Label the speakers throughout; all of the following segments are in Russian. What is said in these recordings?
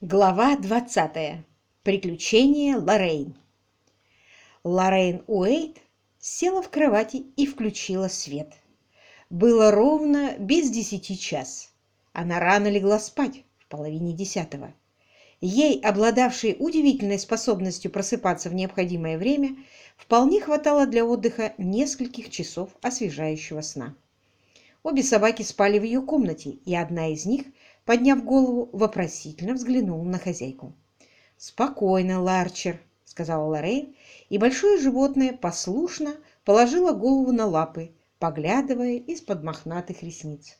Speaker 1: Глава 20. Приключения Лоррейн. Лоррейн Уэйт села в кровати и включила свет. Было ровно без десяти час. Она рано легла спать в половине десятого. Ей, обладавшей удивительной способностью просыпаться в необходимое время, вполне хватало для отдыха нескольких часов освежающего сна. Обе собаки спали в ее комнате, и одна из них – подняв голову, вопросительно взглянул на хозяйку. «Спокойно, Ларчер», — сказала Лоррейн, и большое животное послушно положило голову на лапы, поглядывая из-под мохнатых ресниц.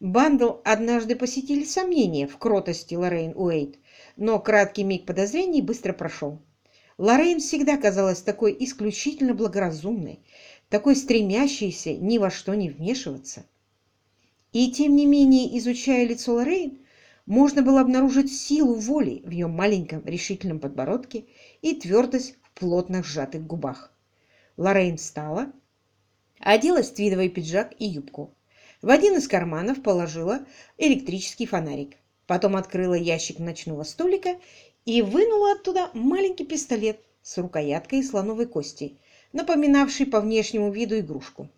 Speaker 1: Бандл однажды посетили сомнения в кротости Лоррейн Уэйт, но краткий миг подозрений быстро прошел. Лоррейн всегда казалась такой исключительно благоразумной, такой стремящейся ни во что не вмешиваться. И тем не менее, изучая лицо Лоррейн, можно было обнаружить силу воли в ее маленьком решительном подбородке и твердость в плотно сжатых губах. Лоррейн встала, оделась в твидовый пиджак и юбку. В один из карманов положила электрический фонарик. Потом открыла ящик ночного столика и вынула оттуда маленький пистолет с рукояткой слоновой кости, напоминавший по внешнему виду игрушку.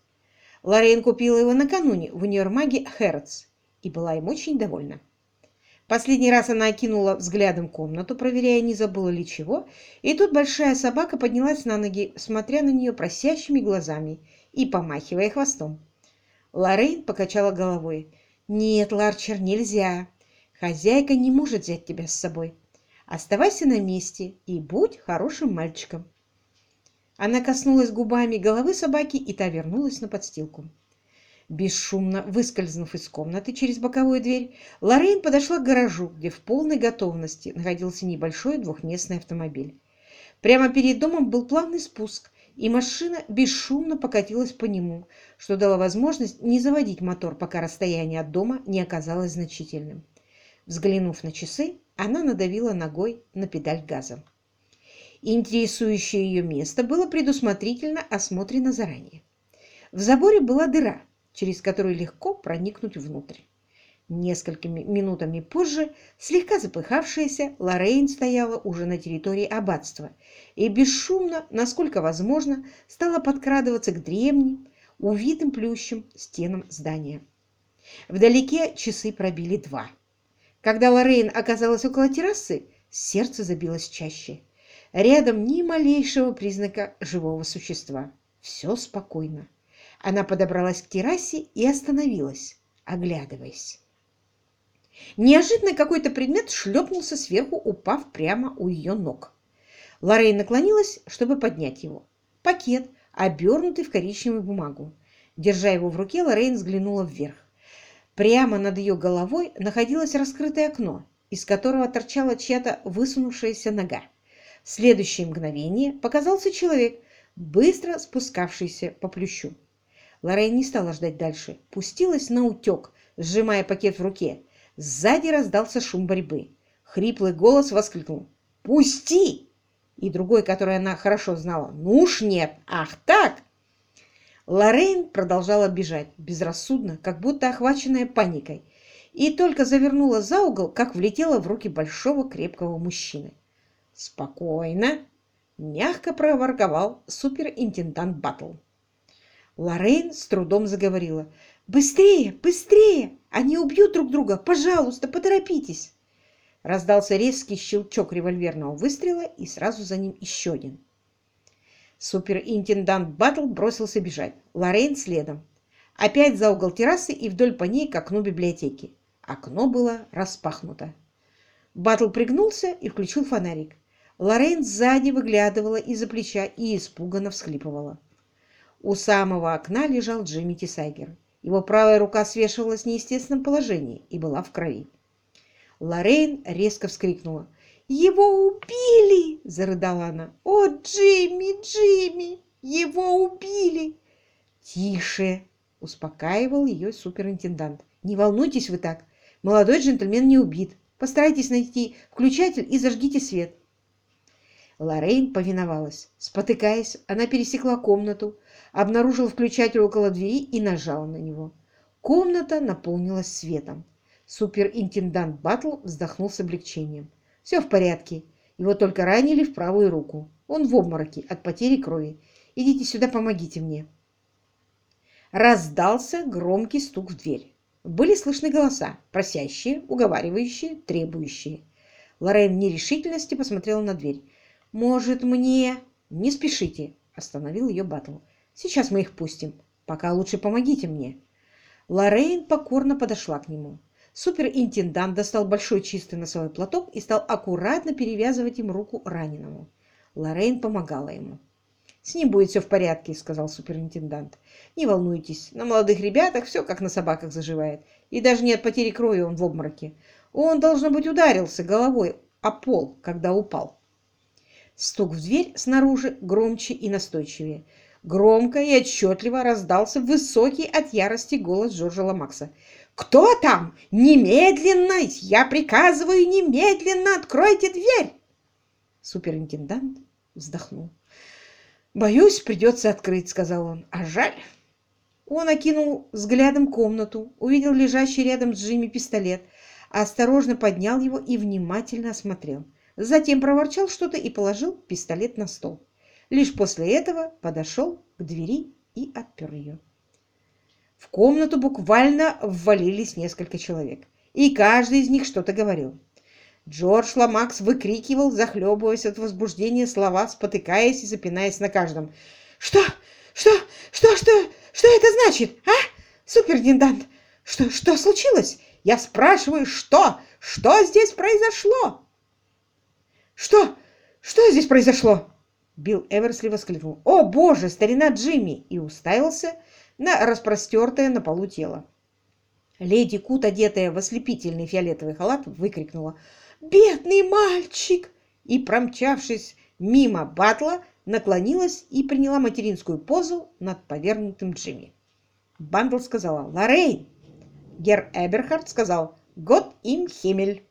Speaker 1: Лоррейн купила его накануне в универмаге Хэротс и была им очень довольна. Последний раз она окинула взглядом комнату, проверяя, не забыла ли чего, и тут большая собака поднялась на ноги, смотря на нее просящими глазами и помахивая хвостом. Лоррейн покачала головой. «Нет, Ларчер, нельзя. Хозяйка не может взять тебя с собой. Оставайся на месте и будь хорошим мальчиком». Она коснулась губами головы собаки, и та вернулась на подстилку. Бесшумно выскользнув из комнаты через боковую дверь, Лоррейн подошла к гаражу, где в полной готовности находился небольшой двухместный автомобиль. Прямо перед домом был плавный спуск, и машина бесшумно покатилась по нему, что дало возможность не заводить мотор, пока расстояние от дома не оказалось значительным. Взглянув на часы, она надавила ногой на педаль газа. Интересующее ее место было предусмотрительно осмотрено заранее. В заборе была дыра, через которую легко проникнуть внутрь. Несколькими минутами позже, слегка запыхавшаяся, Лоррейн стояла уже на территории аббатства и бесшумно, насколько возможно, стала подкрадываться к древним, увитым плющем стенам здания. Вдалеке часы пробили два. Когда Лоррейн оказалась около террасы, сердце забилось чаще. Рядом ни малейшего признака живого существа. Все спокойно. Она подобралась к террасе и остановилась, оглядываясь. Неожиданно какой-то предмет шлепнулся сверху, упав прямо у ее ног. Лоррейн наклонилась, чтобы поднять его. Пакет, обернутый в коричневую бумагу. Держа его в руке, Лоррейн взглянула вверх. Прямо над ее головой находилось раскрытое окно, из которого торчала чья-то высунувшаяся нога. В следующее мгновение показался человек, быстро спускавшийся по плющу. Лоррейн не стала ждать дальше, пустилась на утек, сжимая пакет в руке. Сзади раздался шум борьбы. Хриплый голос воскликнул «Пусти!» И другой, который она хорошо знала «Ну уж нет! Ах так!» Лоррейн продолжала бежать, безрассудно, как будто охваченная паникой, и только завернула за угол, как влетела в руки большого крепкого мужчины. «Спокойно!» — мягко проворговал суперинтендант Баттл. Лоррейн с трудом заговорила. «Быстрее! Быстрее! Они убьют друг друга! Пожалуйста, поторопитесь!» Раздался резкий щелчок револьверного выстрела и сразу за ним еще один. Суперинтендант Баттл бросился бежать. Лоррейн следом. Опять за угол террасы и вдоль по ней к окну библиотеки. Окно было распахнуто. Баттл пригнулся и включил фонарик. Лорен сзади выглядывала из-за плеча и испуганно всхлипывала. У самого окна лежал Джимми Тисайгер. Его правая рука свешивалась в неестественном положении и была в крови. Лоррейн резко вскрикнула. «Его убили!» – зарыдала она. «О, Джимми, Джимми! Его убили!» «Тише!» – успокаивал ее суперинтендант. «Не волнуйтесь вы так. Молодой джентльмен не убит. Постарайтесь найти включатель и зажгите свет. Лоррейн повиновалась. Спотыкаясь, она пересекла комнату, обнаружила включатель около двери и нажала на него. Комната наполнилась светом. Суперинтендант Батл вздохнул с облегчением. «Все в порядке. Его только ранили в правую руку. Он в обмороке от потери крови. Идите сюда, помогите мне». Раздался громкий стук в дверь. Были слышны голоса, просящие, уговаривающие, требующие. Лорен в нерешительности посмотрела на дверь. «Может, мне...» «Не спешите», — остановил ее Батл. «Сейчас мы их пустим. Пока лучше помогите мне». Лоррейн покорно подошла к нему. Суперинтендант достал большой чистый носовой платок и стал аккуратно перевязывать им руку раненому. Лоррейн помогала ему. «С ним будет все в порядке», — сказал суперинтендант. «Не волнуйтесь, на молодых ребятах все как на собаках заживает. И даже нет потери крови, он в обмороке. Он, должно быть, ударился головой о пол, когда упал». Стук в дверь снаружи громче и настойчивее. Громко и отчетливо раздался высокий от ярости голос Джорджа Ламакса. «Кто там? Немедленно! Я приказываю немедленно! Откройте дверь!» Суперинтендант вздохнул. «Боюсь, придется открыть», — сказал он. «А жаль». Он окинул взглядом комнату, увидел лежащий рядом с Джимми пистолет, осторожно поднял его и внимательно осмотрел. Затем проворчал что-то и положил пистолет на стол. Лишь после этого подошел к двери и отпер ее. В комнату буквально ввалились несколько человек, и каждый из них что-то говорил. Джордж Ламакс выкрикивал, захлебываясь от возбуждения слова, спотыкаясь и запинаясь на каждом. «Что? Что? Что? Что? Что это значит? А? Суперинтендант? Что, что случилось? Я спрашиваю, что? Что здесь произошло?» «Что? Что здесь произошло?» Билл Эверсли воскликнул. «О, боже, старина Джимми!» и уставился на распростертое на полу тело. Леди Кут, одетая в ослепительный фиолетовый халат, выкрикнула «Бедный мальчик!» и, промчавшись мимо батла, наклонилась и приняла материнскую позу над повернутым Джимми. Бандл сказала «Лоррейн!» Гер Эберхард сказал «Год им хемель!»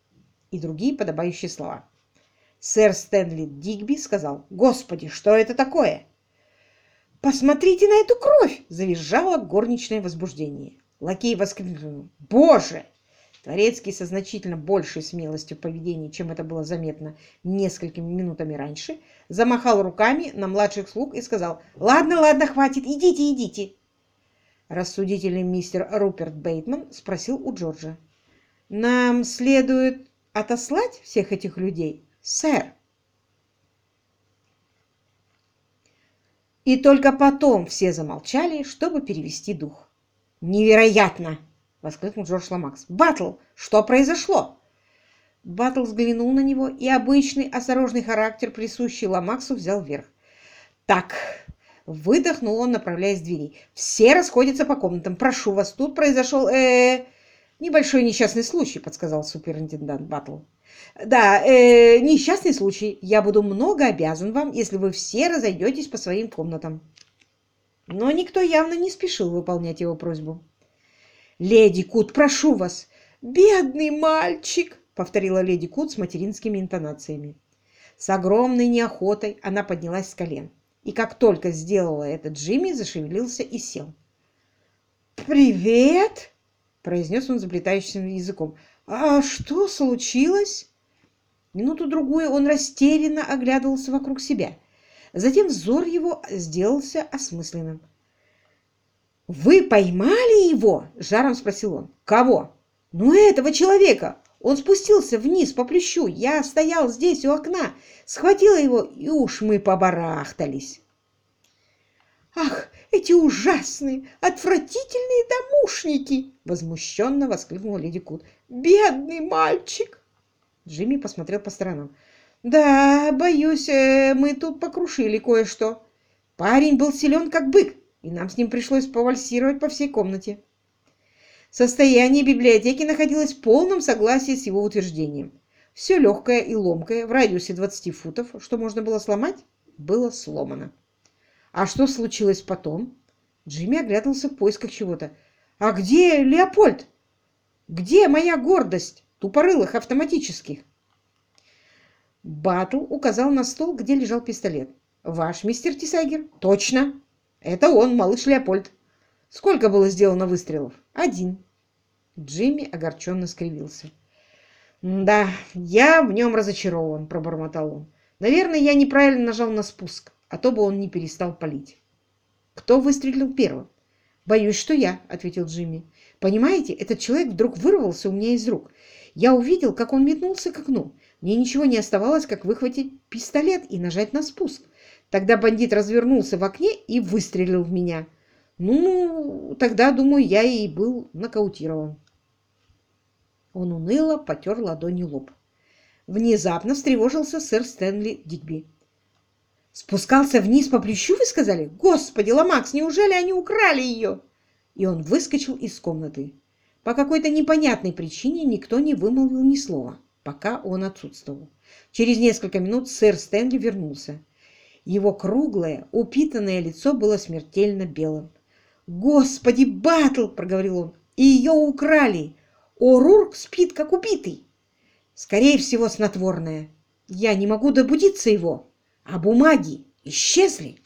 Speaker 1: и другие подобающие слова. Сэр Стэнли Дигби сказал «Господи, что это такое?» «Посмотрите на эту кровь!» – завизжало горничное возбуждение. Лакей воскликнул «Боже!» Творецкий со значительно большей смелостью в поведении, чем это было заметно несколькими минутами раньше, замахал руками на младших слуг и сказал «Ладно, ладно, хватит, идите, идите!» Рассудительный мистер Руперт Бейтман спросил у Джорджа «Нам следует отослать всех этих людей?» Сэр. И только потом все замолчали, чтобы перевести дух. «Невероятно!» — воскликнул Джордж Ламакс. «Батл! Что произошло?» Батл взглянул на него, и обычный осторожный характер, присущий Ламаксу, взял верх. «Так!» — выдохнул он, направляясь к двери. «Все расходятся по комнатам. Прошу вас, тут произошел... Э, -э небольшой несчастный случай», — подсказал суперинтендант Батл. Да, э, несчастный случай. Я буду много обязан вам, если вы все разойдетесь по своим комнатам. Но никто явно не спешил выполнять его просьбу. «Леди Кут, прошу вас!» «Бедный мальчик!» — повторила леди Кут с материнскими интонациями. С огромной неохотой она поднялась с колен. И как только сделала это, Джимми зашевелился и сел. «Привет!» — произнес он заплетающимся языком. «А что случилось?» Минуту-другую он растерянно оглядывался вокруг себя. Затем взор его сделался осмысленным. «Вы поймали его?» – жаром спросил он. «Кого?» «Ну, этого человека! Он спустился вниз по плющу. Я стоял здесь у окна, схватила его, и уж мы побарахтались». «Ах, эти ужасные, отвратительные домушники!» — возмущенно воскликнула леди Кут. «Бедный мальчик!» Джимми посмотрел по сторонам. «Да, боюсь, э, мы тут покрушили кое-что. Парень был силен, как бык, и нам с ним пришлось повальсировать по всей комнате». Состояние библиотеки находилось в полном согласии с его утверждением. Все легкое и ломкое в радиусе 20 футов, что можно было сломать, было сломано. А что случилось потом? Джимми оглядывался в поисках чего-то. А где Леопольд? Где моя гордость тупорылых автоматических? Батл указал на стол, где лежал пистолет. «Ваш мистер Тисайгер?» «Точно! Это он, малыш Леопольд. Сколько было сделано выстрелов?» «Один». Джимми огорченно скривился. «Да, я в нем разочарован», — пробормотал он. «Наверное, я неправильно нажал на спуск, а то бы он не перестал палить». «Кто выстрелил первым?» «Боюсь, что я», — ответил Джимми. «Понимаете, этот человек вдруг вырвался у меня из рук. Я увидел, как он метнулся к окну. Мне ничего не оставалось, как выхватить пистолет и нажать на спуск. Тогда бандит развернулся в окне и выстрелил в меня. Ну, тогда, думаю, я и был нокаутирован». Он уныло потер ладонью лоб. Внезапно встревожился сэр Стэнли Дигби. «Спускался вниз по плющу, вы сказали? Господи, Ломакс, неужели они украли ее?» И он выскочил из комнаты. По какой-то непонятной причине никто не вымолвил ни слова, пока он отсутствовал. Через несколько минут сэр Стэнли вернулся. Его круглое, упитанное лицо было смертельно белым. «Господи, Батл!» — проговорил он. «И ее украли! О'Рурк спит, как убитый. Скорее всего, снотворное. Я не могу добудиться его, а бумаги исчезли.